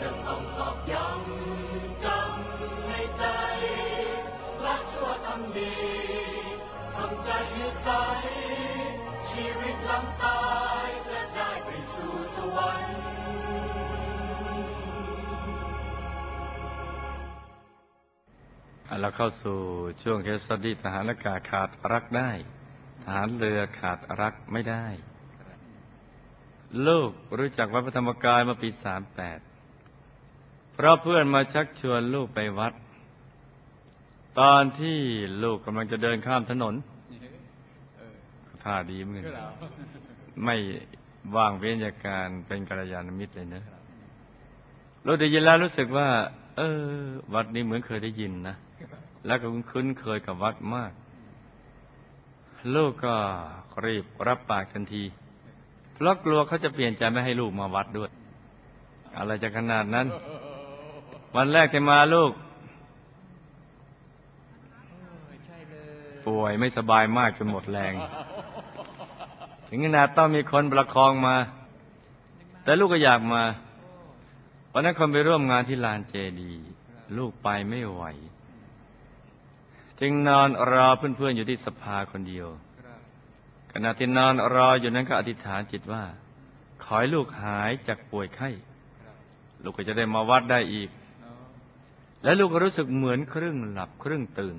จะต้องตอกย้ำจำในใจรักชั่วทำดีทำใจให้ใสชีวิตหลังตายจะได้ไปสู่สวรรค์เราเข้าสู่ช่วงเคสสตี้ทหารอากาศขาดรักได้ทหารเรือขาดรักไม่ได้ ลูกรู้จักวัดพระธรรมกายมาปีสามแปดเพราะเพื่อนมาชักชวนลูกไปวัด ตอนที่ลูกกำลังจะเดินข้ามถนนท่าดีเหมือนกันไม่ว่างเว้นจากการเป็นกัลยาณมิตรเลยเนอะลูกได้ยินแล้วรู้สึกว่า เออ วัดนี้เหมือนเคยได้ยินนะ แล้วก็คุ้นเคยกับวัดมาก ลูกก็รีบรับปากทันที เพราะกลัวเขาจะเปลี่ยนใจไม่ให้ลูกมาวัดด้วย อะไรจะขนาดนั้น วันแรกที่มาลูก ป่วยไม่สบายมากจนหมดแรง ถึงขนาดต้องมีคนประคองมา แต่ลูกก็อยากมาวันนั้นคนไปร่วมงานที่ลานเจดีลูกไปไม่ไหว จึงนอนรอเพื่อนๆอยู่ที่สภาคนเดียว ขณะที่นอนรออยู่นั้นก็อธิษฐานจิตว่า ขอให้ลูกหายจากป่วยไข้ ลูกก็จะได้มาวัดได้อีก และลูกก็รู้สึกเหมือนครึ่งหลับครึ่งตื่น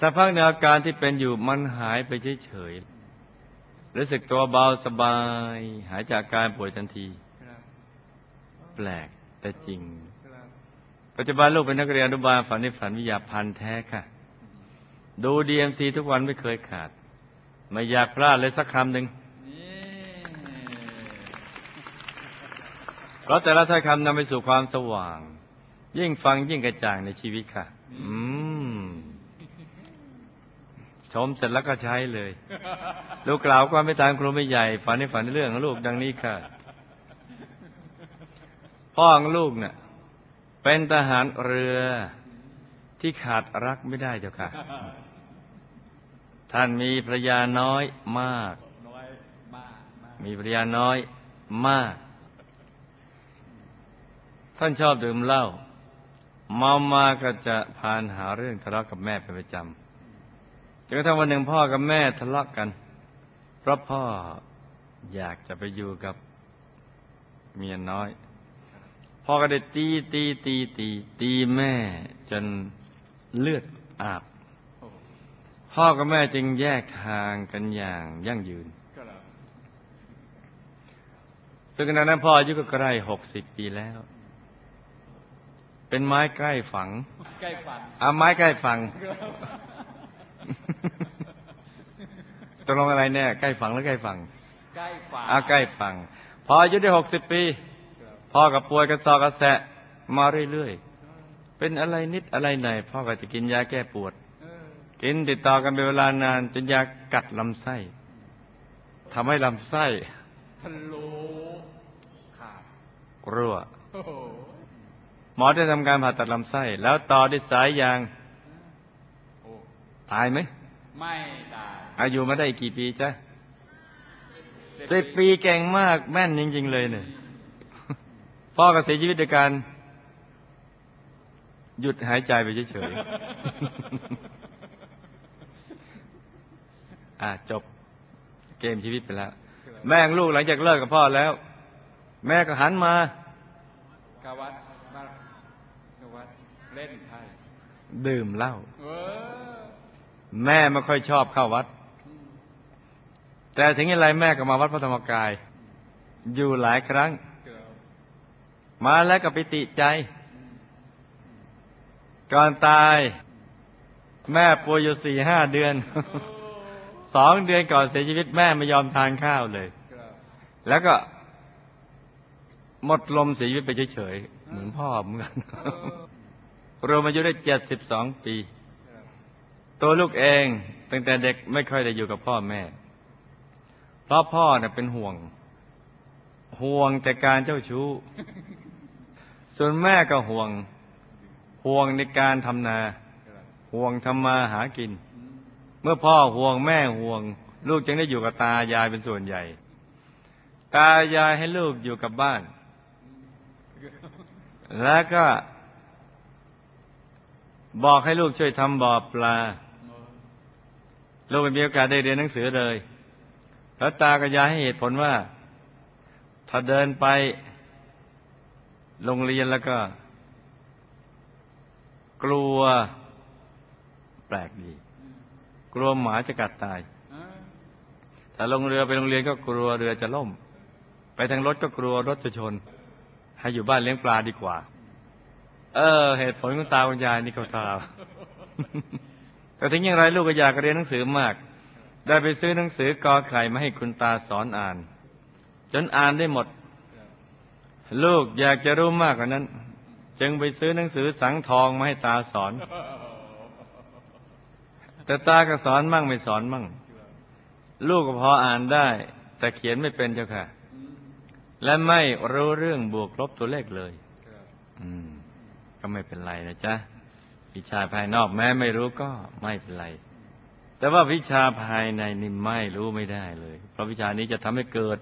สักพักในอาการที่เป็นอยู่มันหายไปเฉยๆรู้สึกตัวเบาสบาย หายจากการป่วยทันที แปลกแต่จริง ปัจจุบันลูกเป็นนักเรียนอนุบาลฝันในฝันวิทยาพันธ์แท้ค่ะ ดูดีเอ็มซีทุกวันไม่เคยขาด ไม่อยากพลาดเลยสักคำหนึ่งเพราะแต่ละถ้อยคำนำไปสู่ความสว่าง ยิ่งฟังยิ่งกระจ่างในชีวิตค่ะ อืม ชมเสร็จแล้วก็ใช้เลย ลูกกล่าวความไม่ตามครูไม่ใหญ่ ฝันในฝันในเรื่องของลูกดังนี้ค่ะ พ่อของลูกเนะ่ะ เป็นทหารเรือที่ขาดรักไม่ได้เจ้าค่ะ ท่านมีภรรยาน้อยมาก มีภรรยาน้อยมาก ท่านชอบดื่มเหล้าเมามาก็จะพานหาเรื่องทะเลาะกับแม่เป็นประจำจนกระทั่งวันหนึ่งพ่อกับแม่ทะเลาะกัน เพราะพ่ออยากจะไปอยู่กับเมียน้อย พ่อก็ได้ตีตีตีตีตีแม่จนเลือดอาบ พ่อกับแม่จึงแยกทางกันอย่างยั่งยืน ซึ่งขณะนั้นพ่ออายุก็ใกล้หกสิบปีแล้ว เป็นไม้ใกล้ฝัง ใกล้ฝันเอาไม้ใกล้ฝังตกลงอะไรเนี่ย ใกล้ฝังหรือใกล้ฝัง ใกล้ฝันเอาใกล้ฝัง พออายุได้หกสิบปี พ่อกับป่วยกระซอกระแสะมาเรื่อยๆ เป็นอะไรนิดอะไรหน่อยพ่อก็จะกินยาแก้ปวดเออ กินติดต่อกันเป็นเวลานานจนยากัดลำไส้ทำให้ลำไส้ทะลุขาดรั่วโอ้โหหมอได้ทำการผ่าตัดลำไส้ แล้วต่อด้วยสายยางโอ้ตายไหม ไม่ได้อายุมาได้อีกกี่ปีจ๊ะสิบปีเก่งมากแม่นจริง ๆ เลยเนี่ยพ่อก็เสียชีวิตด้วยการหยุดหายใจไปเฉยๆ อะจบเกมชีวิตไปแล้ว แม่งลูกหลังจากเลิกกับพ่อแล้ว แม่ก็หันมากาวัดบ้านกาวัดเล่นไพ่ดื่มเหล้าเออแม่ไม่ค่อยชอบเข้าวัด แต่ถึงอย่างไรแม่ก็มาวัดพระธรรมกาย อยู่หลายครั้งเกือบมาแล้วก็ไปติใจ ก่อนตาย แม่ป่วยอยู่สี่ห้าเดือน สองเดือนก่อนเสียชีวิตแม่ไม่ยอมทานข้าวเลยเกือบแล้วก็หมดลมเสียชีวิตไปเฉยๆ เหมือนพ่อเหมือนกันรวมอายุได้เจ็ดสิบสองปีเกือบตัวลูกเองตั้งแต่เด็กไม่ค่อยได้อยู่กับพ่อแม่ เพราะพ่อเน่ะเป็นห่วง ห่วงแต่การเจ้าชู้ ส่วนแม่ก็ห่วง ห่วงในการทำนาเกือบห่วงทำมาหากิน เมื่อพ่อห่วงแม่ห่วง ลูกจึงได้อยู่กับตายายเป็นส่วนใหญ่ ตายายให้ลูกอยู่กับบ้าน แล้วก็ บอกให้ลูกช่วยทำบ่อปลา ลูกไม่มีโอกาสได้เรียนหนังสือเลย แล้วตากับยายให้เหตุผลว่า ถ้าเดินไปโรงเรียนแล้วก็ กลัวแปลกดี ลัวหมาจะกัดตายอ่าถ้าลงเรือไปโรงเรียนก็กลัวเรือจะล่ม ไปทางรถก็กลัวรถจะชน ให้อยู่บ้านเลี้ยงปลาดีกว่า เออ เหตุผลของตาคุณยายนี่เขาทราบแต่ถึงอย่างไรลูกก็อยากเรียนหนังสือมาก ได้ไปซื้อหนังสือกอไข่มาให้คุณตาสอนอ่าน จนอ่านได้หมด ลูกอยากจะรู้มากกว่านั้น จึงไปซื้อหนังสือสังทองมาให้ตาสอน แต่ตาก็สอนมั่งไม่สอนมั่ง ลูกก็พออ่านได้ แต่เขียนไม่เป็นเจ้าค่ะ และไม่รู้เรื่องบวกลบตัวเลขเลยอืมก็ไม่เป็นไรนะจ๊ะวิชาภายนอกแม้ไม่รู้ก็ไม่เป็นไร แต่ว่าวิชาภายในนี่ไม่รู้ไม่ได้เลย เพราะวิชานี้จะทำให้เกิด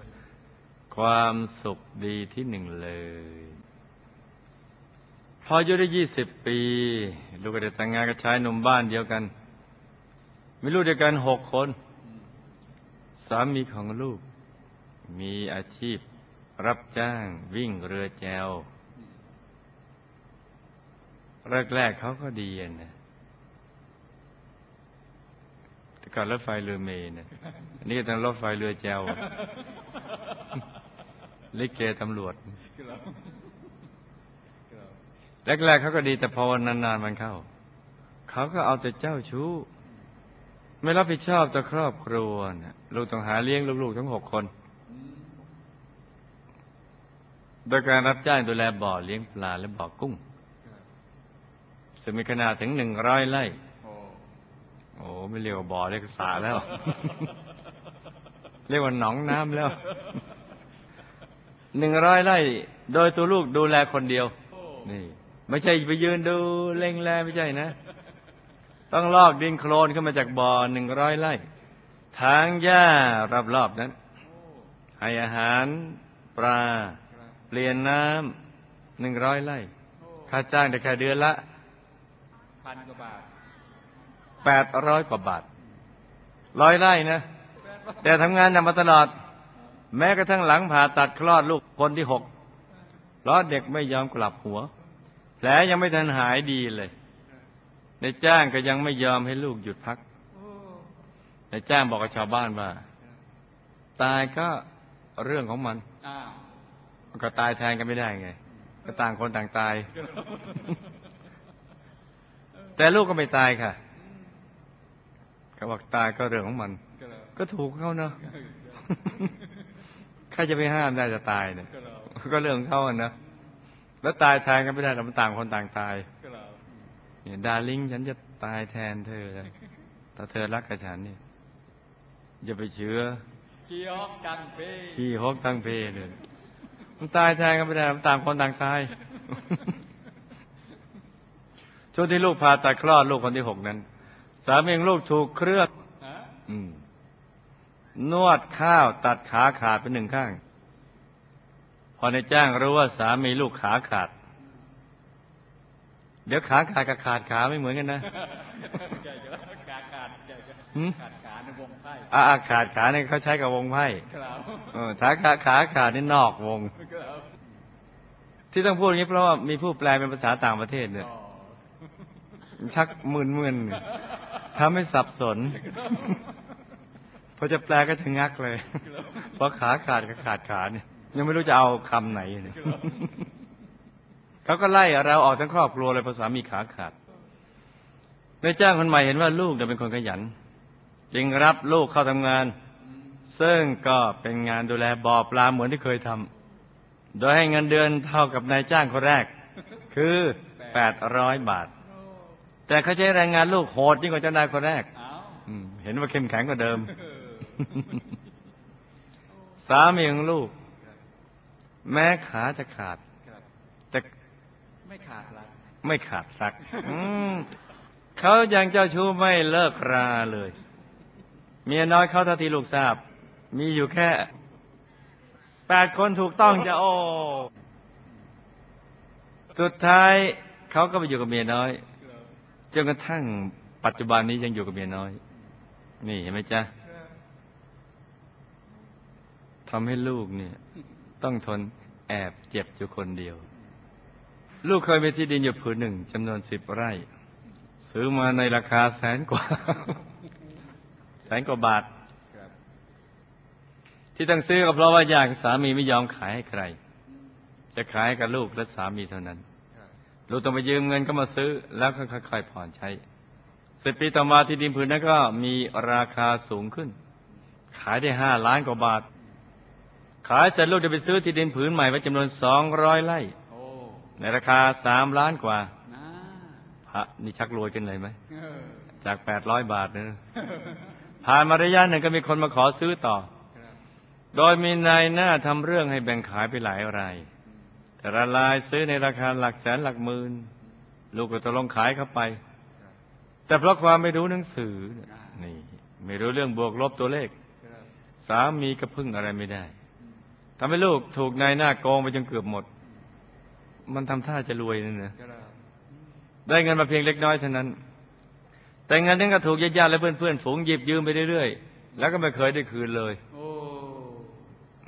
ความสุขดีที่หนึ่งเลย พออายุได้ยี่สิบปี ลูกก็ได้แต่งงานกับชายหนุ่มบ้านเดียวกัน มีลูกเดียวกันหกคน สามีของลูก มีอาชีพ รับจ้างวิ่งเรือแจวแรกๆเขาก็ดีนะแต่ก่อนรถไฟเรือเมนะอันนี้ทางรถไฟเรือแจวลิเกตำรวจครับครับแรกๆเขาก็ดีแต่พอวันนานๆมันเข้า เขาก็เอาแต่เจ้าชู้ ไม่รับผิดชอบต่อครอบครัวนะลูกต้องหาเลี้ยงลูกๆทั้งหกคน โดยการรับจ้างดูแลบ่อเลี้ยงปลาและบ่อกุ้งซึ่งมีขนาดถึงหนึ่งร้อยไร่โอ้ไม่เรียกว่าบ่อเรียกสระแล้ว เรียกว่าหนองน้ำแล้วหนึ่งร้อยไร่ โดยตัวลูกดูแลคนเดียว นี่ ไม่ใช่ไปยืนดูเล็งแลไม่ใช่นะ ต้องลอกดินโคลนขึ้นมาจากบ่อหนึ่งร้อยไร่ทางหญ้ารอบๆนั้นโอ้ให้อาหารปลาครับเปลี่ยนน้ำหนึ่งร้อยไร่โอ้ค่าจ้างแต่แค่เดือนละพันกว่าบาทแปดร้อยกว่าบาทร้อยไร่นะ แต่ทำงานหนักมาตลอด แม้กระทั่งหลังผ่าตัดคลอดลูกคนที่หกเพราะเด็กไม่ยอมกลับหัว แผลยังไม่ทันหายดีเลย ในจ้างก็ยังไม่ยอมให้ลูกหยุดพักโอ้ในจ้างบอกกับชาวบ้านว่า ตายก็เรื่องของมันอ้าวมันก็ตายแทนกันไม่ได้ไง ก็ต่างคนต่างตาย แต่ลูกก็ไม่ตายค่ะเขาบอกตายก็เรื่องของมันก็แล้วก็ถูกเขาเนาะใครจะไปห้ามได้จะตายเนี่ยก็แล้วก็เรื่องของเขาอะนะแล้วตายแทนกันไม่ได้เรามันต่างคนต่างตายก็แล้ว เนี่ยดาริ่งฉันจะตายแทนเธอเลยถ้าเธอรักกับฉันเนี่ยอย่าไปเชื้อเกียอกกังเป้ขี้ฮกทั้งเพเลยมันตายแทนกันไม่ได้มันต่างคนต่างตายช่วงที่ลูกผ่าตัดคลอดลูกคนที่หกนั้น สามีของลูกถูกเครื่องฮะอืมนวดข้าวตัดขาขาดเป็นหนึ่งข้าง พอในจ้างรู้ว่าสามีลูกขาขาด เดี๋ยวขาขาดกับขาดขาไม่เหมือนกันนะใหญ่ก็แล้วขาขาดใหญ่ก็หืมขาดขาในวงไพ่อาอาขาดขาเนี่ยเขาใช้กับวงไพ่ก็แล้วเออถ้าขาขาขาดนี่นอกวงก็แล้วที่ต้องพูดอย่างนี้เพราะว่ามีผู้แปลเป็นภาษาต่างประเทศเนี่ยอ๋อชักมึนมึนทำให้สับสน พอจะแปลก็ถึงงักเลย เพราะขาขาดกับขาดขาเนี่ยยังไม่รู้จะเอาคำไหนเนี่ย เขาก็ไล่เราออกทั้งครอบครัวเลยเพราะสามีขาขาดนายจ้างคนใหม่เห็นว่าลูกเนี่ยเป็นคนขยัน จึงรับลูกเข้าทำงาน ซึ่งก็เป็นงานดูแลบ่อปลาเหมือนที่เคยทำโดยให้เงินเดือนเท่ากับนายจ้างคนแรก คือ800บาท แต่เขาใช้แรงงานลูกโหดยิ่งกว่าเจ้านายคนแรกเห็นว่าเข้มแข็งกว่าเดิม สามีของลูก แม้ขาจะขาด แต่ ไม่ขาดละไม่ขาดรักอืมเขายังเจ้าชู้ไม่เลิกราเลย เมียน้อยเขาท่าที่ลูกทราบ มีอยู่แค่แปดคนถูกต้องจะโอ้สุดท้ายเขาก็ไปอยู่กับเมียน้อยจนกระทั่งปัจจุบันนี้ยังอยู่กับเมียน้อย นี่เห็นไหมจ๊ะทำให้ลูกเนี่ย ต้องทนแอบเจ็บอยู่คนเดียว ลูกเคยมีที่ดินอยู่ผืนหนึ่งจำนวนสิบไร่ ซื้อมาในราคาแสนกว่า แสนกว่าบาทบที่ต้องซื้อก็เพราะว่าอยากสามีไม่ยอมขายให้ใคร จะขายกับลูกและสามีเท่านั้น ลูกต้องไปยืมเงินก็มาซื้อ แล้วก็ค่อยๆผ่อนใช้สิบปีต่อมาที่ดินผืนนั้นก็มีราคาสูงขึ้น ขายได้ห้าล้านกว่าบาท ขายเสร็จลูกจะไปซื้อที่ดินผืนใหม่ไว้จำนวนสองร้อยไร่ ในราคาสามล้านกว่านะพระนี่ชักรวยกันเลยไหมเออจากแปดร้อยบาทนะผ่านมาระยะหนึ่งก็มีคนมาขอซื้อต่อครับโดยมีนายหน้าทำเรื่องให้แบ่งขายไปหลายราย แต่ละรายซื้อในราคาหลักแสนหลักหมื่น ลูกก็ตกลงขายเข้าไปครับแต่เพราะความไม่รู้หนังสือเนี่ยนี่ไม่รู้เรื่องบวกลบตัวเลขครับสามีก็พึ่งอะไรไม่ได้อืมทำให้ลูกถูกนายหน้าโกงไปจนเกือบหมด มันทำท่าจะรวยนั่นนะครับได้เงินมาเพียงเล็กน้อยเท่านั้น แต่เงินนั้นก็ถูกญาติๆและเพื่อนๆฝูงหยิบยืมไปเรื่อยๆแล้วก็ไม่เคยได้คืนเลยโอ้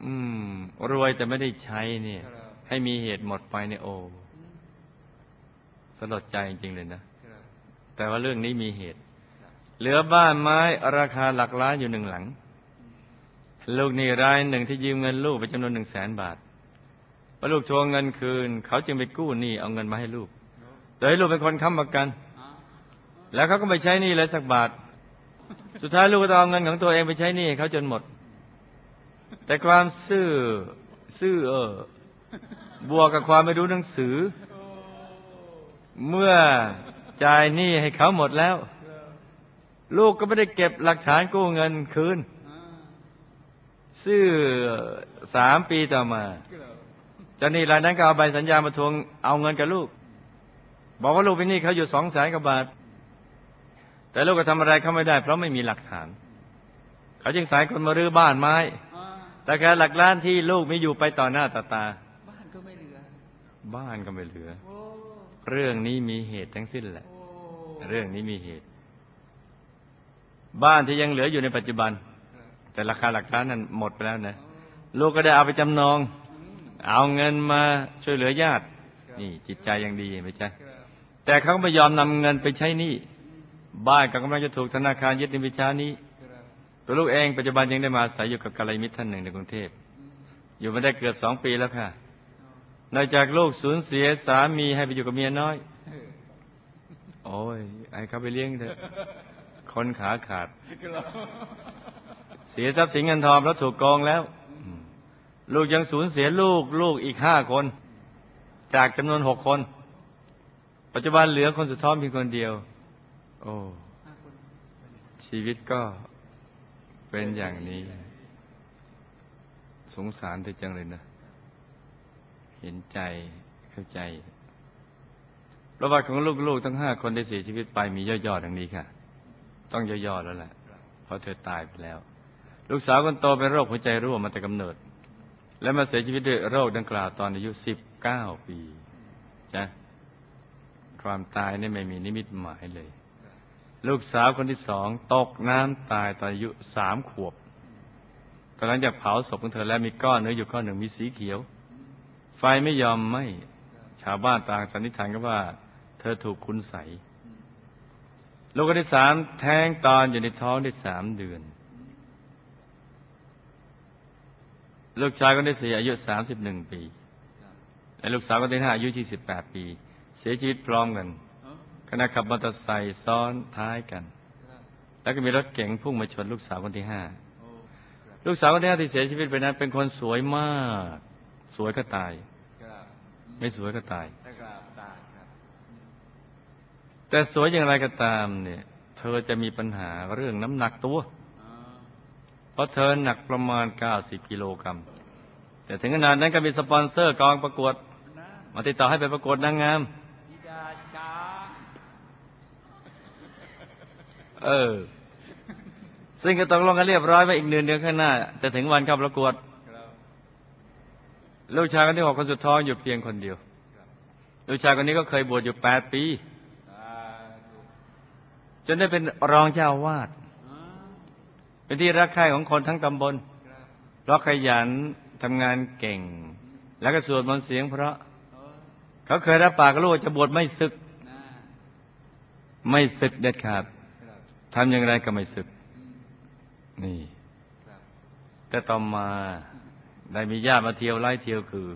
อืม รวยแต่ไม่ได้ใช้เนี่ยครับให้มีเหตุหมดไปเนี่ยโอ้อืมสลดใจจริงๆเลยนะครับแต่ว่าเรื่องนี้มีเหตุครับเหลือบ้านไม้ราคาหลักล้านอยู่หนึ่งหลัง ลูกหนี้รายหนึ่งที่ยืมเงินลูกไปจำนวนหนึ่งแสนบาท พอลูกทวงเงินคืน เขาจึงไปกู้หนี้เอาเงินมาให้ลูกโอ้โดยให้ลูกเป็นคนค้ำประกันอ่าแล้วเขาก็ไม่ใช้หนี้เลยสักบาท สุดท้ายลูกก็ต้องเอาเงินของตัวเองไปใช้หนี้ให้เขาจนหมด แต่ความซื่อซื่อเออบวกกับความไม่รู้หนังสือโอ้เมื่อจ่ายหนี้ให้เขาหมดแล้วครับลูกก็ไม่ได้เก็บหลักฐานกู้เงินคืนอ่าซื่อสามปีต่อมาครับ เจ้าหนี้รายนั้นก็เอาใบสัญญามาทวงเอาเงินกับลูก บอกว่าลูกเป็นหนี้เขาอยู่สองแสนกว่าบาท แต่ลูกก็ทำอะไรเขาไม่ได้ เพราะไม่มีหลักฐาน เขาจึงสายคนมารื้อบ้านไม้อ่าแต่แค่หลักล้านที่ลูกมีอยู่ไปต่อหน้าต่อตา บ้านก็ไม่เหลือ บ้านก็ไม่เหลือโอ้เรื่องนี้มีเหตุทั้งสิ้นแหละโอ้เรื่องนี้มีเหตุ บ้านที่ยังเหลืออยู่ในปัจจุบันครับแต่ราคาหลักล้านนั้นหมดไปแล้วนะโอ้ลูกก็ได้เอาไปจำนองอืม เอาเงินมาช่วยเหลือญาติ นี่จิตใจยังดีไม่ใช่ แต่เขาก็ไม่ยอมนำเงินไปใช้หนี้บ้านก็กำลังจะถูกธนาคารยึดในวิชานี้ ตัวลูกเองปัจจุบันยังได้มาอาศัยอยู่กับกัลยาณมิตรท่านหนึ่งในกรุงเทพ อยู่มาได้เกือบสองปีแล้วค่ะนอกจากลูกสูญเสียสามีให้ไปอยู่กับเมียน้อย โอ้ยให้เขาไปเลี้ยงเถอะคนขาขาด เสียทรัพย์สินเงินทองแล้วถูกโกงแล้ว ลูกยังสูญเสียลูกลูกอีกห้าคน จากจำนวนหกคน ปัจจุบันเหลือคนสุดท้องเพียงคนเดียว โอ้ชีวิตก็เป็นอย่างนี้ สงสารเธอจังเลยนะ เห็นใจเข้าใจประวัติของลูกๆทั้งห้าคนได้เสียชีวิตไปมีย่อๆดังนี้ค่ะ ต้องย่อๆแล้วแหละเพราะเธอตายไปแล้ว ลูกสาวคนโตเป็นโรคหัวใจรั่วมาแต่กำเนิด และมาเสียชีวิตด้วยโรคดังกล่าวตอนอายุสิบเก้าปีจ้ะความตายนี่ไม่มีนิมิตหมายเลย ลูกสาวคนที่สองตกน้ำตายตอนอายุสามขวบตอนหลังจากเผาศพของเธอแล้วมีก้อนเนื้ออยู่ก้อนหนึ่งมีสีเขียว ไฟไม่ยอมไหม้ชาวบ้านต่างสันนิษฐานกันว่า เธอถูกคุณใสลูกคนที่สามแท้งตอนอยู่ในท้องได้สามเดือน ลูกชายคนที่สี่อายุสามสิบหนึ่งปีครับและลูกสาวคนที่ห้าอายุยี่สิบแปดปี เสียชีวิตพร้อมกันเอ้าขณะขับมอเตอร์ไซค์ซ้อนท้ายกันครับแล้วก็มีรถเก๋งพุ่งมาชนลูกสาวคนที่ห้าโอ้ครับลูกสาวคนที่ห้าที่เสียชีวิตไปนั้น เป็นคนสวยมาก สวยก็ตายครับไม่สวยก็ตายถ้ากราบตายครับอืมแต่สวยอย่างไรก็ตามเนี่ย เธอจะมีปัญหาเรื่องน้ำหนักตัวอ๋อเพ ราะเธอหนักประมาณ 90 กิโลกรัม แต่ถึงขนาดนั้นก็มีสปอนเซอร์กองประกวด มาติดต่อให้ไปประกวดนางงามเออ ซึ่งก็ตกลงกันเรียบร้อยไว้อีกเดือนเดือนข้างหน้า จะถึงวันเข้าประกวด ลูกชายคนที่หกคนสุดท้องอยู่เพียงคนเดียว ลูกชายคนนี้ก็เคยบวชอยู่แปดปี จนได้เป็นรองเจ้าวาด เป็นที่รักใคร่ของคนทั้งตำบลเพราะขยันทำงานเก่ง แล้วก็สวดมนต์เสียงเพราะ เขาเคยรับปากกับลูกจะบวชไม่ศึก ไม่ศึกเด็ดขาดทำอย่างไรก็ไม่ศึก นี่ แต่ต่อมาได้มีญาติมาเที่ยวไล่เที่ยวคือ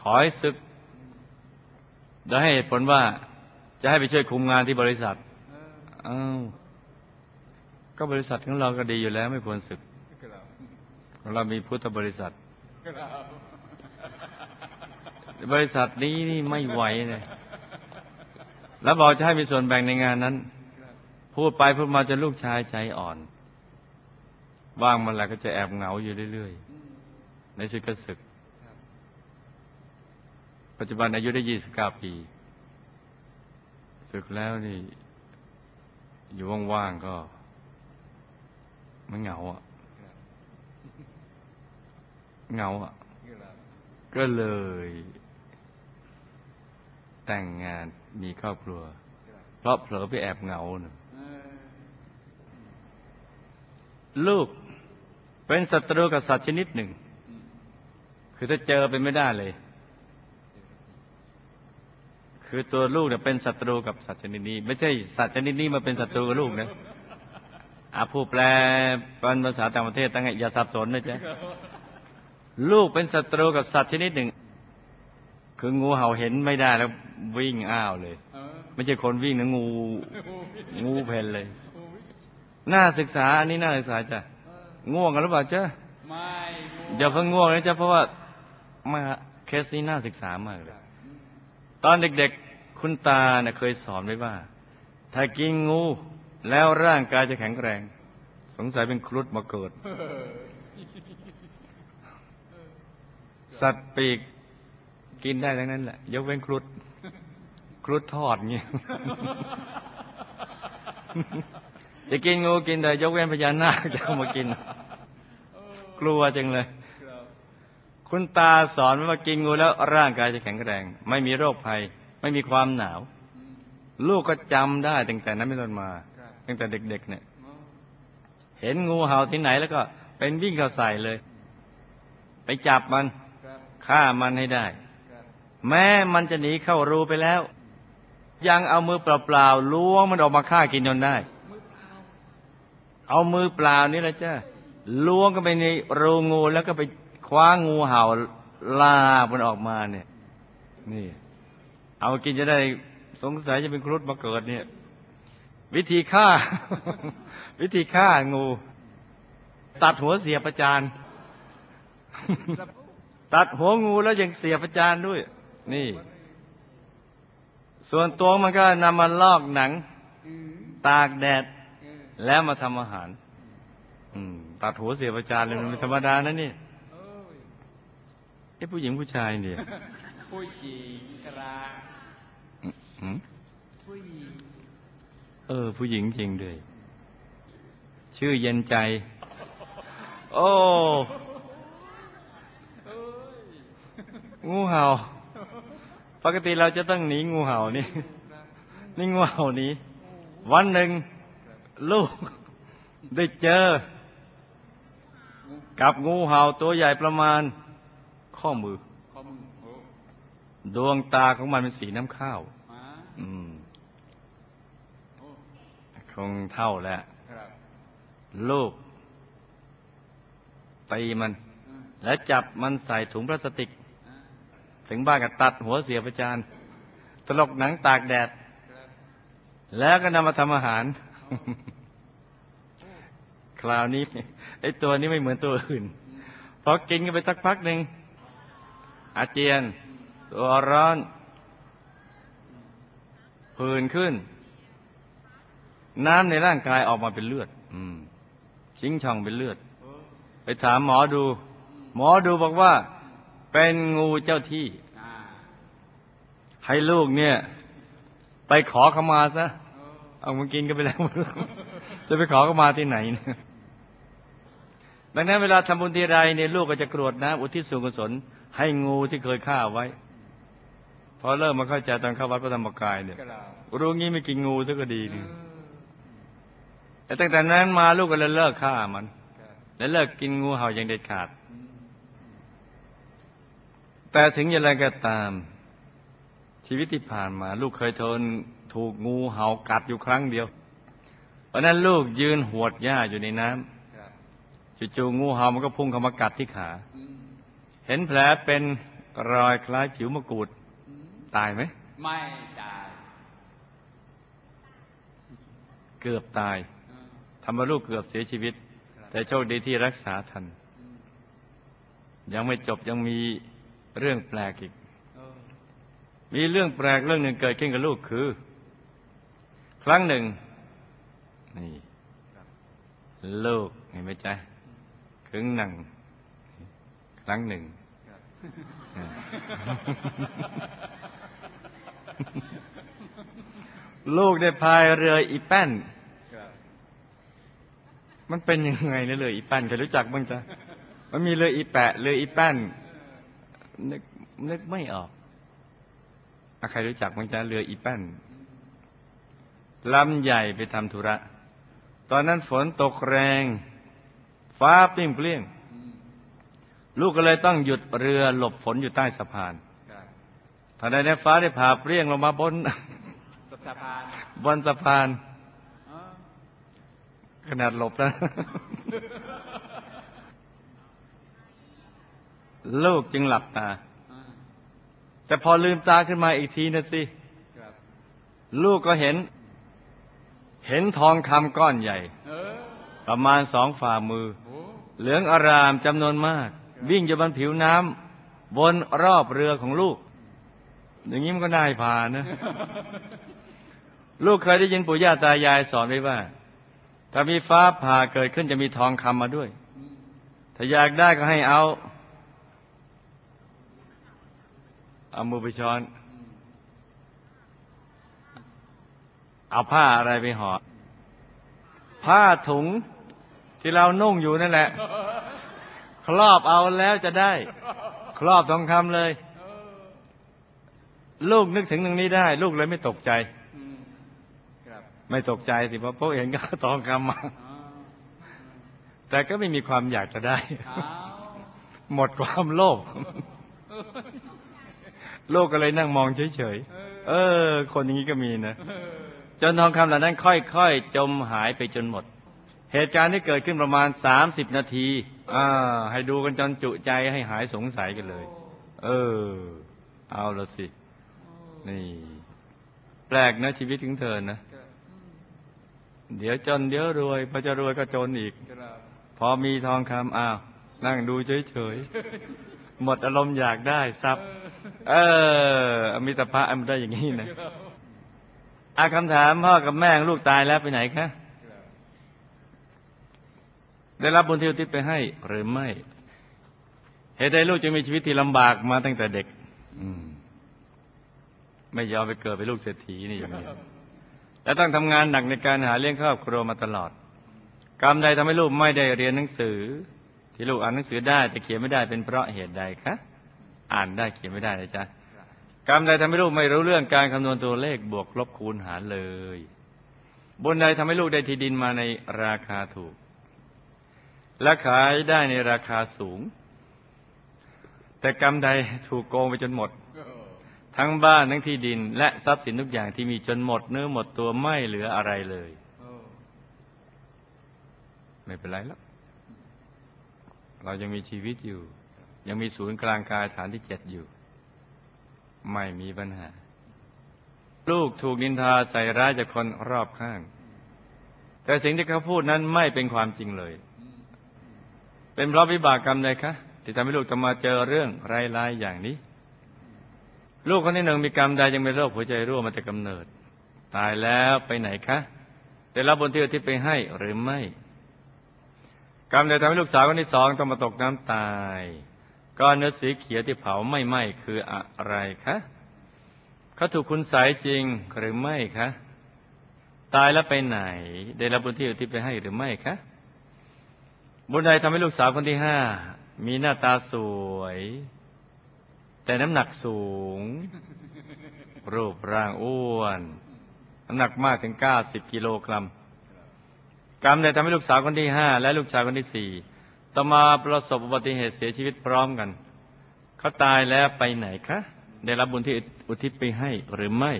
ขอให้ศึกโดยให้ผลว่าจะให้ไปช่วยคุมงานที่บริษัทอ้าว ก็บริษัทของเราก็ดีอยู่แล้วไม่ควรศึกของเรามีพุทธบริษัท บริษัทนี้นี่ไม่ไหวเลยแล้วบอกจะให้มีส่วนแบ่งในงานนั้น พูดไปพูดมาจนลูกชายใจอ่อนว่างมันแหละก็จะแอบเหงาอยู่เรื่อยๆ ในศึกก็ศึก ปัจจุบันอายุได้ยี่สิบเก้าปี ศึกแล้วนี่ อยู่ว่างๆก็ มันเหงาอะเหงาอะ ก็เลย แต่งงานมีครอบครัว เพราะเผลอไปแอบเหงาน่ะลูกเป็นศัตรูกับสัตว์ชนิดหนึ่ง คือถ้าเจอเป็นไม่ได้เลย คือตัวลูกเนี่ยเป็นศัตรูกับสัตว์ชนิดนี้ ไม่ใช่สัตว์ชนิดนี้มาเป็นศัตรูกับลูกนะ อาผู้แปลเป็นภาษาต่างประเทศตั้งไงอย่าสับสนนะจ๊ะลูกเป็นศัตรูกับสัตว์ชนิดหนึ่ง คืองูเห่าเห็นไม่ได้แล้ววิ่งอ้าวเลยเออไม่ใช่คนวิ่งนะงูโอ้ยงูเพนเลยโอ้ยน่าศึกษาอันนี้น่าศึกษาจ้ะเออง่วงกันหรือเปล่าจ๊ะไม่งูอย่าเพิ่งง่วงนะจ๊ะเพราะว่ามาเคสนี้น่าศึกษามากเลคยรับอืมตอนเด็กๆ คุณตาเน่ะเคยสอนไว้ว่า ถ้ากินงู แล้วร่างกายจะแข็งแรง สงสัยเป็นครุฑมาเกิด สัตว์ปีกกินได้ทั้งนั้นแหละ ยกเว้นครุฑครุฑทอดเงี้ยจะกินงูกินได้ยกเว้นพญานาคจะมากิน กลัวจังเลย คุณตาสอนว่ากินงูแล้วร่างกายจะแข็งแรง ไม่มีโรคภัย ไม่มีความหนาว ลูกก็จำได้ตั้งแต่นั้นเป็นต้นมา ตั้งแต่เด็กๆเนี่ยเห็นงูเห่าที่ไหนแล้วก็ เป็นวิ่งเข้าใส่เลย ไปจับมันฆ่ามันให้ได้ แม้มันจะหนีเข้ารูไปแล้ว ยังเอามือเปล่าๆล้วงมันออกมาฆ่ากินจนได้ เอามือเปล่านี่แหละจ้าล้วงก็ไปในรูงูแล้วก็ไปคว้างูเห่าลามันออกมาเนี่ย นี่ เอากินจะได้สงสัยจะเป็นครุฑมาเกิดเนี่ย วิธีฆ่า วิธีฆ่างู ตัดหัวเสียประจานครับตัดหัวงูแล้วยังเสียประจานด้วย นี่ ส่วนตัวมันก็นำมาลอกหนังอืมตากแดดเออแล้วมาทำอาหารอืมตัดหัวเสียประจานเลยมันไม่ธรรมดานะนี่เอ้ยไอ้ผู้หญิงผู้ชายเนี่ยผู้หญิงครับอืมผู้หญิง เออ ผู้หญิงจริงด้วยชื่อเย็นใจ โอ้เอ้ยงูเห่า ปกติเราจะต้องหนีงูเห่านี่ครับนี่งูเห่าหนี้ วันหนึ่ง ลูก ได้เจอ กับงูเห่าตัวใหญ่ประมาณ ข้อมือข้อมือโอ้ดวงตาของมันเป็นสีน้ำข้าวมาอืมโอ้ คงเท่าแล้วครับลูกตีมันอืมและจับมันใส่ถุงพลาสติกอ่าถึงบ้านก็ตัดหัวเสียประจานตลกหนังตากแดดครับแล้วก็นำมาทำอาหาร คราวนี้ไอ้ตัวนี้ไม่เหมือนตัวอื่นอืมพอกินกันไปสักพักหนึ่งอาเจียน ตัวร้อน ผื่นขึ้น น้ำในร่างกายออกมาเป็นเลือด อืม ชิงช่องเป็นเลือดโอ้ไปถามหมอดู หมอดูบอกว่า เป็นงูเจ้าที่อ่าให้ลูกเนี่ย ไปขอขมาซะโอ้เอามากินกันไปแล้วจะไปขอก็มาที่ไหนเนี่ยดังนั้นเวลาทำบุญทีไรเนี่ยลูกก็จะกรวดน้ำอุทิศส่วนกุศลให้งูที่เคยฆ่าไว้พอเริ่มมาเข้าใจตอนเข้าวัดพระธรรมกายเนี่ยกล่าวรู้งี้ไม่กินงูซะก็ดีนี่ แต่ตั้งแต่นั้นมาลูกก็เลยเลิกฆ่ามันครับและเลิกกินงูเห่าอย่างเด็ดขาดอืมแต่ถึงอย่างไรก็ตาม ชีวิตที่ผ่านมา ลูกเคยทนถูกงูเห่ากัดอยู่ครั้งเดียวเพราะนั้นลูกยืนหวดหญ้าอยู่ในน้ำครับจู่ๆงูเห่ามันก็พุ่งเข้ามากัดที่ขาอืมเห็นแผลเป็นรอยคล้ายผิวมะกรูดอืมตายไหม ไม่ได้เกือบตายอืม ทำให้ลูกเกือบเสียชีวิตครับแต่โชคดีที่รักษาทันอืมยังไม่จบยังมีเรื่องแปลกอีกเออมีเรื่องแปลกเรื่องหนึ่งเกิดขึ้นกับลูกคือ ครั้งหนึ่ง นี่ครับลูกเห็นไหมจ๊ะครึ่งหนึ่งครั้งหนึ่งครับอ่าลูกได้พายเรืออีแป้นครับ มันเป็นยังไงนะเรืออีแป้นเคยรู้จักบ้างจ๊ะมันมีเรืออีแปะเรืออีแป้นนึกนึกไม่ออกอะใครรู้จักบ้างจ๊ะเรืออีแป้นลำใหญ่ไปทำธุระ ตอนนั้นฝนตกแรง ฟ้าเปรี้ยงเปรี้ยงอืมลูกก็เลยต้องหยุดเรือหลบฝนอยู่ใต้สะพานครับทันใดนั้นฟ้าได้ผ่าเปรี้ยงลงมาบนสะพานบนสะพานอ๋อ ขนาดหลบแล้ว ลูกจึงหลับตา แต่พอลืมตาขึ้นมาอีกทีนะสิ ลูกก็เห็น เห็นทองคำก้อนใหญ่ ประมาณสองฝ่ามือ เหลืองอารามจำนวนมาก วิ่งอยู่บนผิวน้ำบนรอบเรือของลูก อย่างนี้มันก็ได้ผ่านนะ ลูกเคยได้ยินปู่ย่าตายายสอนไว้ว่า ถ้ามีฟ้าผ่าเกิดขึ้นจะมีทองคำมาด้วย ถ้าอยากได้ก็ให้เอา เอามือไปช้อน เอาผ้าอะไรไปห่อผ้าถุงที่เรานุ่งอยู่นั่นแหละ ครอบเอาแล้วจะได้ ครอบทองคำเลย ลูกนึกถึงตรงนี้ได้ ลูกเลยไม่ตกใจ ไม่ตกใจสิเพราะพวกเห็นก็ทองคำมาแต่ก็ไม่มีความอยากจะได้ หมดความโลภโลกก็เลยนั่งมองเฉยๆ เออ คนอย่างนี้ก็มีนะ จนทองคำเหล่านั้นค่อยๆ จมหายไปจนหมด เหตุการณ์ที่เกิดขึ้นประมาณ30นาที อ่า ให้ดูกันจนจุใจให้หายสงสัยกันเลย เออ เอาละสิ นี่ แปลกนะชีวิตของเธอนะครับอืม เดี๋ยวจนเดี๋ยวรวยพอจะรวยก็จนอีกครับพอมีทองคำอ้าวนั่งดูเฉยๆหมดอารมณ์อยากได้ทรัพย์ เอออมิตรภะมันได้อย่างนี้นะครับอาคำถามพ่อกับแม่ของลูกตายแล้วไปไหนคะครับได้รับบุญที่อุทิศไปให้หรือไม่ เหตุใดลูกจึงมีชีวิตที่ลำบากมาตั้งแต่เด็กอืมไม่ยอมไปเกิดเป็นลูกเศรษฐีนี่อย่างนี้ และต้องทำงานหนักในการหาเลี้ยงครอบครัวมาตลอด กรรมใดทำให้ลูกไม่ได้เรียนหนังสือ ที่ลูกอ่านหนังสือได้แต่เขียนไม่ได้เป็นเพราะเหตุใดคะอ่านได้เขียนไม่ได้นะจ๊ะกรรมใดทำให้ลูกไม่รู้เรื่องการคำนวณตัวเลขบวกลบคูณหารเลย บุญใดทำให้ลูกได้ที่ดินมาในราคาถูก และขายได้ในราคาสูง แต่กรรมใดถูกโกงไปจนหมด ทั้งบ้านทั้งที่ดิน และทรัพย์สินทุกอย่างที่มีจนหมดเนื้อหมดตัวไม่เหลืออะไรเลยโอ้ไม่เป็นไรแล้ว เรายังมีชีวิตอยู่ ยังมีศูนย์กลางกายฐานที่เจ็ดอยู่ ไม่มีปัญหา ลูกถูกนินทาใส่ร้ายจากคนรอบข้าง แต่สิ่งที่เขาพูดนั้นไม่เป็นความจริงเลยอืมเป็นเพราะวิบากกรรมใดคะที่ทำให้ลูกต้องมาเจอเรื่องร้ายๆอย่างนี้ ลูกคนที่หนึ่งมีกรรมใดยังเป็นโรคหัวใจรั่วมาแต่กำเนิด ตายแล้วไปไหนคะ ได้รับบนที่อุทิศไปให้หรือไม่ กรรมใดทำให้ลูกสาวคนที่สองต้องมาตกน้ำตายก้อนเนื้อสีเขียวที่เผาไม่ไหม้คืออะไรคะเขาถูกคุณใสยจริงหรือไม่คะตายแล้วไปไหน ได้รับบุญที่อุทิศไปให้หรือไม่คะบุญใดทำให้ลูกสาวคนที่ห้ามีหน้าตาสวย แต่น้ำหนักสูง รูปร่างอ้วน น้ำหนักมากถึง90กิโลกรัม กรรมใดทำให้ลูกสาวคนที่ห้าและลูกชายคนที่สี่ต่อมาประสบอุบัติเหตุเสียชีวิตพร้อมกัน เขาตายแล้วไปไหนคะ ได้รับบุญที่อุทิศไปให้หรือไม่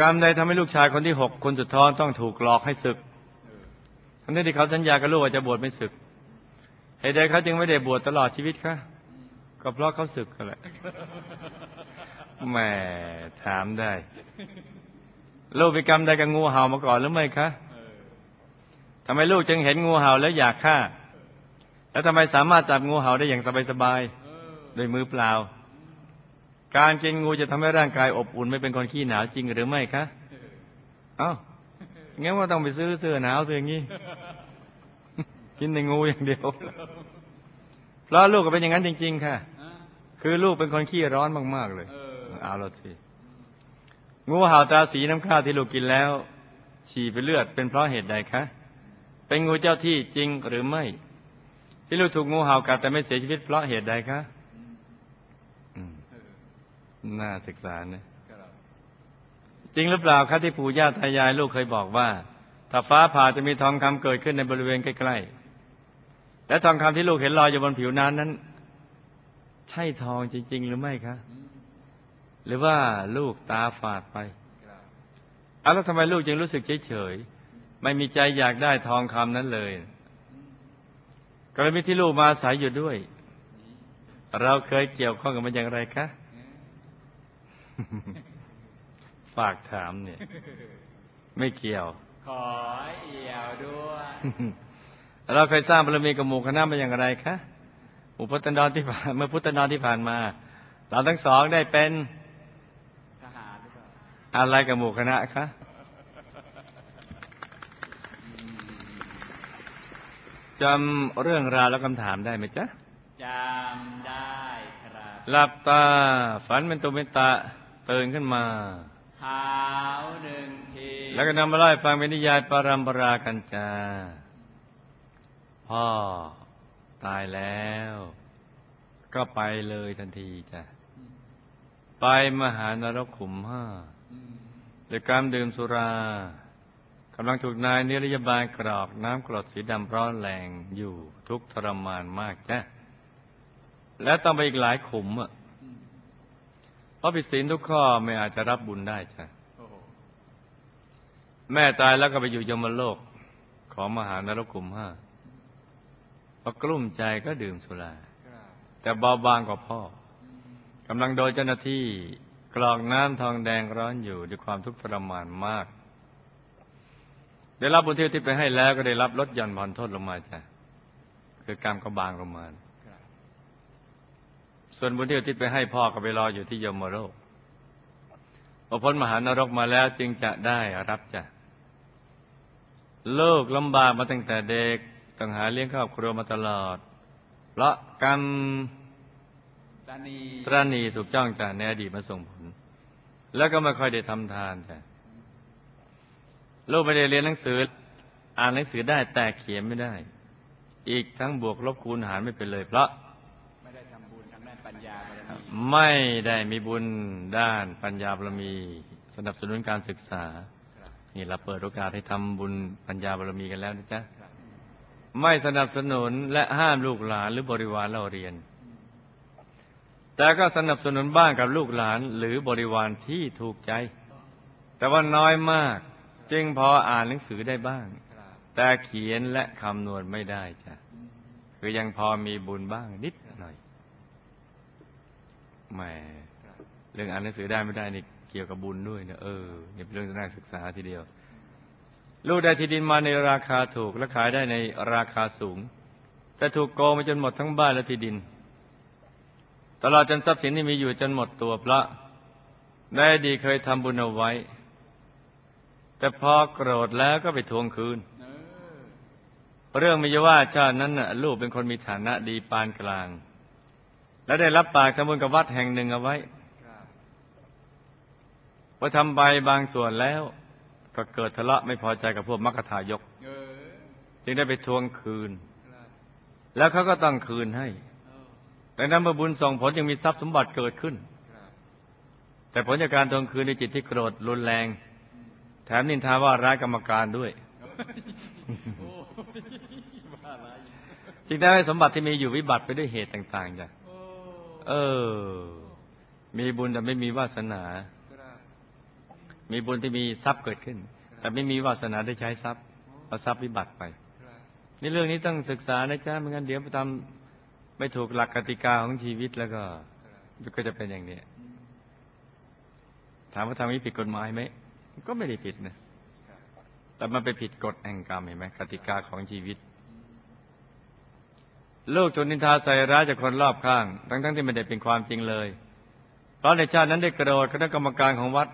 กรรมใดทำให้ลูกชายคนที่หกคนสุดท้องต้องถูกหลอกให้ศึกทั้งที่เขาสัญญากับลูกว่าจะบวชไม่ศึกเหตุใดเขาจึงไม่ได้บวชตลอดชีวิตคะ ก็เพราะเขาศึกกันแหละแหมถามได้ลูกมีกรรมใดกับงูเห่ามาก่อนหรือไม่คะทำไมลูกจึงเห็นงูเห่าแล้วอยากฆ่า แล้วทำไมสามารถจับงูเห่าได้อย่างสบายๆโดยมือเปล่า การกินงูจะทำให้ร่างกายอบอุ่นไม่เป็นคนขี้หนาวจริงหรือไม่คะเอ้างั้นว่าต้องไปซื้อเสื้อหนาวเสื้ออย่างนี้ กินในงูอย่างเดียว เพราะลูกก็เป็นอย่างนั้นจริง ๆ ค่ะ คือลูกเป็นคนขี้ร้อนมาก ๆ เลยเอาละสิงูเห่าตาสีน้ำข้าวที่ลูกกินแล้ว ฉี่เป็นเลือดเป็นเพราะเหตุใดคะ เป็นงูเจ้าที่จริงหรือไม่ ที่ลูกถูกงูเห่ากัดแต่ไม่เสียชีวิตเพราะเหตุใดคะอืมน่าศึกษานะจริงหรือเปล่าคะที่ปู่ย่าตายายลูกเคยบอกว่า ถ้าฟ้าผ่าจะมีทองคำเกิดขึ้นในบริเวณใกล้ๆและทองคำที่ลูกเห็นลอยอยู่บนผิวน้ำนั้น ใช่ทองจริง ๆ หรือไม่คะ หรือว่าลูกตาฝาดไปเอาแล้วทำไมลูกจึงรู้สึกเฉยๆไม่มีใจอยากได้ทองคำนั้นเลยกรณีที่ลูกมาอาศัยอยู่ด้วย เราเคยเกี่ยวข้องกับมันอย่างไรคะฝากถามเนี่ย ไม่เกี่ยว ขอเอี่ยวด้วย เราเคยสร้างบารมีกับหมู่คณะมาอย่างไรคะ หมู่พุทธนอนที่ผ่านเมื่อพุทธนอนที่ผ่านมา เราทั้งสองได้เป็นทหารหรือเปล่าอะไรกับหมู่คณะคะจำเรื่องราวและคำถามได้ไหมจ๊ะจำได้ครับหลับตา ฝันเป็นตุเป็นตะตื่นขึ้นมาหาวหนึ่งทีแล้วก็นำมาไล่าให้ฟังเป็นนิยายปรัมปรากันจาพ่อ ตายแล้ว ก็ไปเลยทันทีจ้ะ ไปมหานรกขุมห้าอืมโดยการดื่มสุรากำลังถูกนายนิรยาบาลกรอกน้ำกรดสีดำร้อนแรงอยู่ทุกข์ทรมานมากจ้ะ และต้องไปอีกหลายขุมอะอืมเพราะผิดศีลทุกข้อไม่อาจจะรับบุญได้จ้ะโอ้โหแม่ตายแล้วก็ไปอยู่ยมโลก ของมหานรกขุมห้า พอกลุ้มใจก็ดื่มสุราครับแต่เบาบางกว่าพ่ออืมกำลังโดยเจ้าหน้าที่กรอกน้ำทองแดงร้อนอยู่ด้วยความทุกข์ทรมานมาก ได้รับบุญที่อุที่ไปให้แล้วก็ได้รับลดหย่อนผ่อนโทษลงมาจ้ะคือกรรมก็บางลงมาครับส่วนบุญที่อุทิศไปให้พ่อก็ไปรออยู่ที่ยมโลกพอพ้นมหานรกมาแล้วจึงจะได้รับจ้ะโลกลำบากมาตั้งแต่เด็ก ต้องหาเลี้ยงครอบครัวมาตลอดเพราะกรรมตานีตรณีถูกจ้องจากในอดีตมาส่งผล แล้วก็ไม่ค่อยได้ทำทานจ้ะลูกไม่ได้เรียนหนังสือ อ่านหนังสือได้แต่เขียนไม่ได้ อีกทั้งบวกลบคูณหารไม่เป็นเลยเพราะไม่ได้ทำบุญทางด้านปัญญาบารมีไม่ได้มีบุญด้านปัญญาบารมี สนับสนุนการศึกษา นี่เราเปิดโอกาสให้ทำบุญปัญญาบารมีกันแล้วนะจ๊ะ ไม่สนับสนุนและห้ามลูกหลานหรือบริวารเราเรียน แต่ก็สนับสนุนบ้างกับลูกหลานหรือบริวารที่ถูกใจ แต่ว่าน้อยมาก จึงพออ่านหนังสือได้บ้าง แต่เขียนและคำนวณไม่ได้จ้ะคือยังพอมีบุญบ้างนิดหน่อยแหมเรื่องอ่านหนังสือได้ไม่ได้นี่เกี่ยวกับบุญด้วยนะเออนี่เป็นเรื่องน่าศึกษาทีเดียว ลูกได้ที่ดินมาในราคาถูกและขายได้ในราคาสูง แต่ถูกโกงไปจนหมดทั้งบ้านและที่ดิน ตลอดจนทรัพย์สินที่มีอยู่จนหมดตัวพระได้ดีเคยทำบุญเอาไว้ แต่พอโกรธแล้วก็ไปทวงคืน เรื่องมิยว่าชาตินั้นน่ะลูกเป็นคนมีฐานะดีปานกลาง และได้รับปากทำบุญกับวัดแห่งหนึ่งเอาไว้พอทำไปบางส่วนแล้ว ก็เกิดทะเลาะไม่พอใจกับพวกมัคคทายกเออจึงได้ไปทวงคืนครับแล้วเขาก็ต้องคืนให้เออดังนั้นเมื่อบุญส่งผลยังมีทรัพย์สมบัติเกิดขึ้นครับแต่ผลจากการทวงคืนในจิตที่โกรธรุนแรงอืมแถมนินทาว่าร้ายกรรมการด้วยโอ้ยบ้าอะไรจึงได้ให้สมบัติที่มีอยู่วิบัติไปด้วยเหตุต่างๆจ้ะโอ้เออ มีบุญแต่ไม่มีวาสนาครับ มีบุญที่มีทรัพย์เกิดขึ้น แต่ไม่มีวาสนาได้ใช้ทรัพย์เอาทรัพย์วิบัติไปนี่เรื่องนี้ต้องศึกษานะจ๊ะไม่งั้นเดี๋ยวไปทำไม่ถูกหลักกติกาของชีวิตแล้วก็ครับก็จะเป็นอย่างนี้ถามว่าทำนี้ผิดกฎหมายไหมก็ไม่ได้ผิดนะแต่มันไปผิดกฎแห่งกรรมเห็นไหมกติกาของชีวิตลูกจนนินทาใส่ร้ายจากคนรอบข้าง ทั้งๆที่ไม่ได้เป็นความจริงเลย เพราะในชาตินั้นได้กระโดดคณะกรรมการของวัด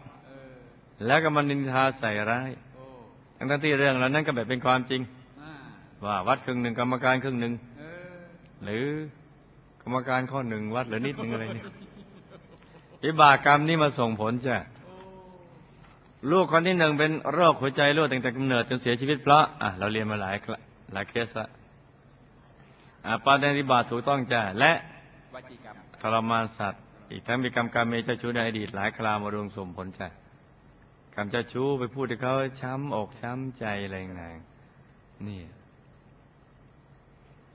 แล้วก็มันนินทาใส่ร้ายโอ้ทั้งๆที่เรื่องเหล่านั้นก็แบบเป็นความจริงอ่าว่าวัดครึ่งหนึ่งกรรมการครึ่งหนึ่งเออหรือกรรมการข้อหนึ่งวัดหรือนิดหนึ่งอะไรเนี่ยวิบากกรรมนี่มาส่งผลจ้ะโอ้ลูกคนที่หนึ่งเป็นโรคหัวใจรั่วตั้งแต่กำเนิดจนเสียชีวิตเพราะอะเราเรียนมาหลายครั้งหลายเคสละอะปาฏิบัติถูกต้องจ้ะและวจีกรรมทรมานสัตว์ อีกทั้งมีกรรมการเมเจ้าชู้ในอดีตหลายคราวมารวมส่งผลจ้ะ กรมเจ้าชู้ไปพูดให้เขาช้ำอกช้ำใจอะไรต่างนี่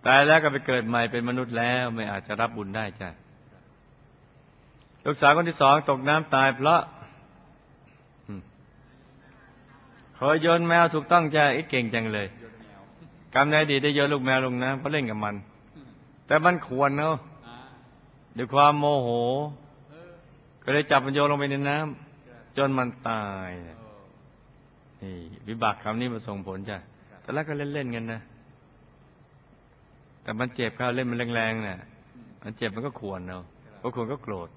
ตายแล้วก็ไปเกิดใหม่เป็นมนุษย์แล้วไม่อาจจะรับบุญได้จ้ะลูกสาวคนที่สองตกน้ำตายเพราะอืมเคยโยนแมวถูกต้องจ้ะไอ้เก่งจังเลยกรรมในอดีตได้โยนลูกแมวลงน้ำเพราะเล่นกับมัน แต่มันควรเนาะด้วยความโมโห ก็เลยจับมันโยนลงไปในน้ำ จนมันตายเนี่ยโอ้นี่วิบากคำนี้มาส่งผลจ้ะครับแต่แรกก็เล่นๆกันนะ แต่มันเจ็บเข้าเล่นมันแรงๆน่ะอืมมันเจ็บมันก็ควรเนาะครับเพราะควรก็โกรธ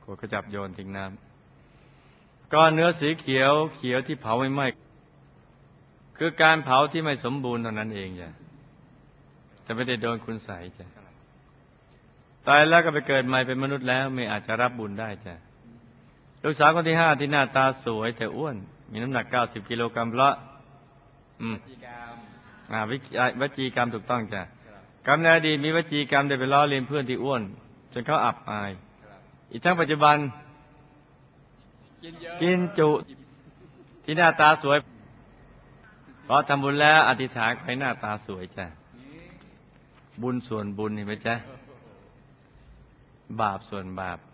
โกรธก็จับโยนทิ้งน้ำก้อนเนื้อสีเขียว เขียวที่เผาไม่ไหม้คือการเผาที่ไม่สมบูรณ์เท่านั้นเองจ้ะจะไม่ได้โดนคุณใส่จ้ะครับตายแล้วก็ไปเกิดใหม่เป็นมนุษย์แล้ว ไม่อาจจะรับบุญได้จ้ะอืม ลูกสาวคนที่ห้าที่หน้าตาสวยแต่อ้วน มีน้ำหนัก90กิโลกรัมละอืมวจีกรรมอ่าวิอ่าวจีกรรมถูกต้องจ้ะครับกรรมในอดีตมีวจีกรรมได้ไปล้อเลียนเพื่อนที่อ้วน จนเขาอับอายครับอีกทั้งปัจจุบันกินเยอะกินจุ ที่หน้าตาสวย เพราะทำบุญแล้วอธิษฐานให้หน้าตาสวยจ้ะนี่บุญส่วนบุญเห็นไหมจ๊ะโอ้โหบาปส่วนบาปครับ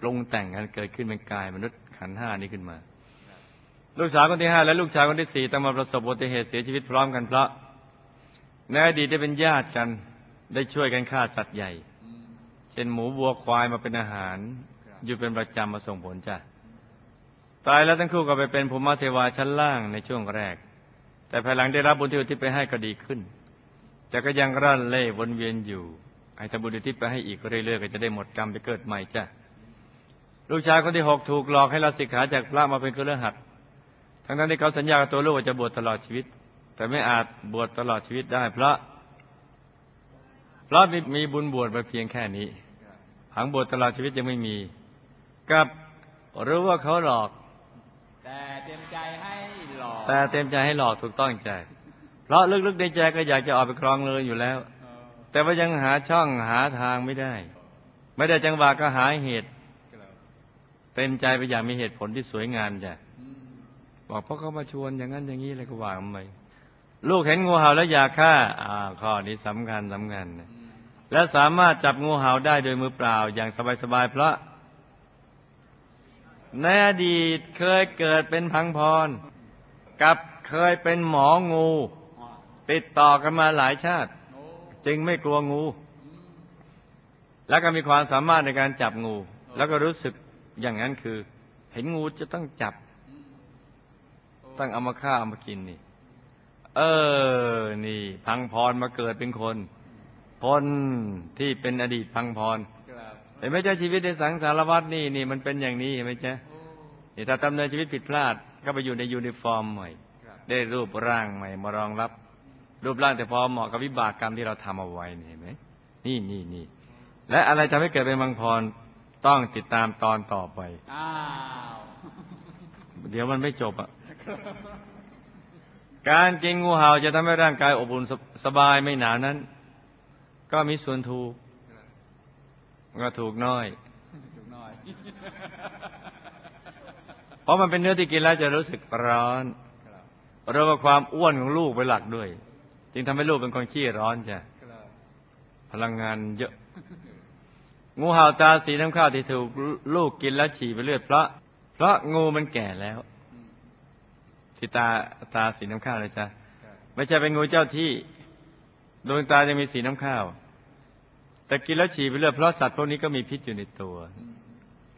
ปรุงแต่งกันเกิดขึ้นเป็นกายมนุษย์ขันห้านี้ขึ้นมา ลูกสาวคนที่ห้าและลูกชายคนที่สี่ต้องมาประสบอุบัติเหตุเสียชีวิตพร้อมกันเพราะในอดีตได้เป็นญาติกันได้ช่วยกันฆ่าสัตว์ใหญ่ เช่นหมูวัวควายมาเป็นอาหาร อยู่เป็นประจำมาส่งผลจ้ะตายแล้วทั้งคู่ก็ไปเป็นภูมิเทวาชั้นล่างในช่วงแรก แต่ภายหลังได้รับบุญที่อุทิศไปให้ก็ดีขึ้นจะก็ยังร่อนเล่วนเวียนอยู่ให้ทบุญทิศไปให้อีกเรื่อยๆก็จะได้หมดกรรมไปเกิดใหม่จ้ะ ลูกชายคนที่หกถูกหลอกให้ลาสิกขาจากพระมาเป็นเครือขัดทั้งนั้นที่เขาสัญญากับตัวลูกว่าจะบวชตลอดชีวิต แต่ไม่อาจบวชตลอดชีวิตได้เพราะเพราะมีมีบุญบวชไปเพียงแค่นี้ครับผังบวชตลอดชีวิตยังไม่มี กับรู้ว่าเขาหลอก แต่เต็มใจให้หลอก แต่เต็มใจให้หลอกถูกต้องใจ เพราะลึกๆในใจก็อยากจะออกไปครองเลยอยู่แล้วเออแต่ว่ายังหาช่องหาทางไม่ได้ ไม่ได้จังหวะก็หาเหตุครับ เต็มใจไปอย่างมีเหตุผลที่สวยงามจ้ะบอกเพราะเขามาชวนอย่างนั้นอย่างนี้เลยก็ว่าไปลูกเห็นงูเห่าแล้วอยากฆ่าอ่าข้อนี้สำคัญสำคัญนะและสามารถจับงูเห่าได้โดยมือเปล่าอย่างสบายๆเพราะในอดีตเคยเกิดเป็นพังพร กับเคยเป็นหมองู ติดต่อกันมาหลายชาติ จึงไม่กลัวงู แล้วก็มีความสามารถในการจับงู แล้วก็รู้สึก อย่างนั้นคือ เห็นงูจะต้องจับ ต้องเอามาฆ่าเอามากินนี่ เออ นี่ พังพรมาเกิดเป็นคน คนที่เป็นอดีตพังพรครับเห็นไหมจ๊ะชีวิตในสังสารวัฏนี่นี่มันเป็นอย่างนี้เห็นไหมจ๊ะนี่ถ้าดำเนินชีวิตผิดพลาด ก็ไปอยู่ในยูนิฟอร์มใหม่ ได้รูปร่างใหม่ มารองรับ รูปร่างแต่พอเหมาะกับวิบากกรรมที่เราทำเอาไว้เห็นไหมนี่นี่นี่และอะไรทำให้เกิดเป็นมังพร ต้องติดตามตอนต่อไป อ้าว เดี๋ยวมันไม่จบอะ การกินงูเห่าจะทำให้ร่างกายอบอุ่นสสบายไม่หนาวนั้น ก็มีส่วนถูก ก็ถูกน้อย ถูกน้อย เพราะมันเป็นเนื้อที่กินแล้วจะรู้สึกร้อนครับเรียกว่าความอ้วนของลูกเป็นหลักด้วย จึงทำให้ลูกเป็นคนขี้ร้อนจ้ะครับพลังงานเยอะ งูเห่าตาสีน้ำข้าวที่ถูกลูกกินแล้วฉี่ไปเลือดเพราะ เพราะงูมันแก่แล้วที่ตาตาสีน้ำข้าวเลยจ้ะไม่ใช่เป็นงูเจ้าที่ดวงตายังมีสีน้ำข้าว แต่กินแล้วฉี่ไปเลือดเพราะสัตว์พวกนี้ก็มีพิษอยู่ในตัวอื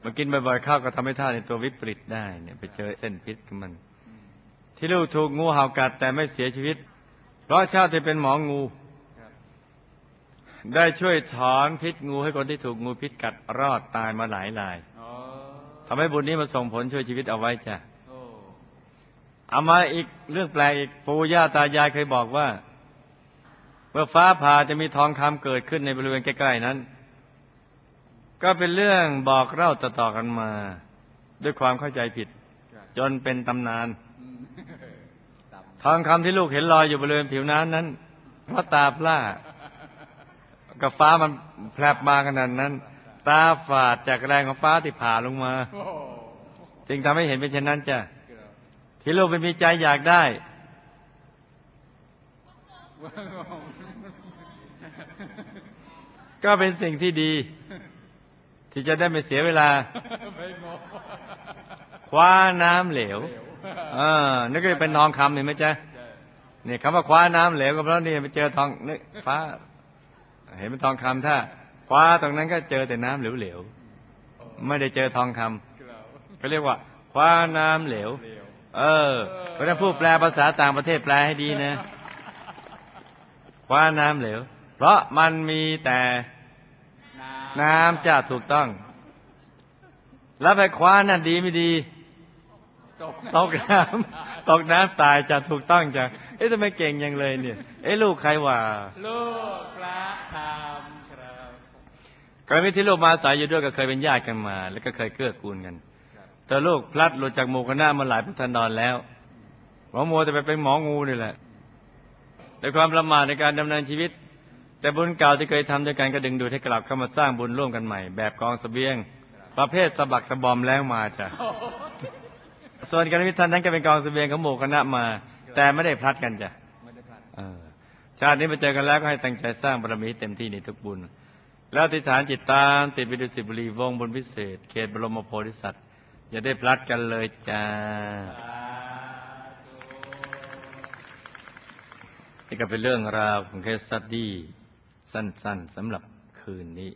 มากินบ่อยๆข้าวก็ทำให้ท่าในตัววิปริตได้เนี่ย ไปเจอเส้นพิษมัน ที่ลูกถูกงูเห่ากัดแต่ไม่เสียชีวิต เพราะชาติที่เป็นหมองู ได้ช่วยถอนพิษงูให้คนที่ถูกงูพิษกัดรอดตายมาหลายรายอ๋อทำให้บุญนี้มาส่งผลช่วยชีวิตเอาไว้จ้ะโอ้เอามาอีกเรื่องแปลกอีกปู่ย่าตายายเคยบอกว่า เมื่อฟ้าผ่าจะมีทองคำเกิดขึ้นในบริเวณใกล้ๆนั้น ก็เป็นเรื่องบอกเล่าต่อๆกันมา ด้วยความเข้าใจผิดครับจนเป็นตำนานอืมต่ำทองคำที่ลูกเห็นลอยอยู่บริเวณผิวน้ำนั้นเพราะตาพร่า กับฟ้ามันแผลบมาขนาดนั้น ตาฝาดจากแรงของฟ้าที่ผ่าลงมาโอ้จึงทำให้เห็นเป็นเช่นนั้นจ้ะครับที่ลูกไม่มีใจอยากได้ ก็เป็นสิ่งที่ดี ที่จะได้ไม่เสียเวลาไม่งงคว้าน้ำเหลวเหลวเออนึกว่าเป็นทองคำเห็นไหมจ๊ะใช่เนี่ยคำว่าคว้าน้ำเหลวก็เพราะนี่ไปเจอทองนึกฟ้า เห็นเป็นทองคำถ้าคว้าตรงนั้นก็เจอแต่น้ำเหลวๆไม่ได้เจอทองคำครับเขาเรียกว่าคว้าน้ำเหลวเหลว เออเพราะฉะนั้นผู้แปลภาษาต่างประเทศแปลให้ดีนะคว้าน้ำเหลว เพราะมันมีแต่น้ำจะถูกต้อง แล้วไปคว้านั่นดีไม่ดี ตกน้ำตกน้ำตายจะถูกต้องจ้ะ อ๊ะทำไมเก่งยังเลยเนี่ย เอ๊ะลูกใครว่า ลูกพระธรรมครับกรณีที่ลูกมาอาศัยอยู่ด้วยก็เคยเป็นญาติกันมา แล้วก็เคยเกื้อกูลกันครับแต่ลูกพลัดหลุดจากหมู่คณะมาหลายพุทธันดรแล้วหมอโมวแต่ไปเป็นหมองูนี่แหละในความประมาทในการดำเนินชีวิต แต่บุญเก่าที่เคยทำด้วยกันก็ดึงดูดให้กลับเข้ามาสร้างบุญร่วมกันใหม่ แบบกองเสบียง ประเภทสะบักสะบอมแล้วมาจ้ะส่วนการวิทันนั้นก็เป็นกองเสบียงของหมู่คณะมา แต่ไม่ได้พลัดกันจ้ะไม่ได้พลาดเออชาตินี้มาเจอกันแล้วก็ให้ตั้งใจสร้างบารมีให้เต็มที่ในทุกบุญ แล้วอธิษฐานจิตตามติดไปดูสิบุรีวงศ์บุญพิเศษ เขตบรมโพธิสัตว์อย่าได้พลัดกันเลยจ้านี่ก็เป็นเรื่องราวของเคสสตดี้สั้นๆสำหรับคืนนี้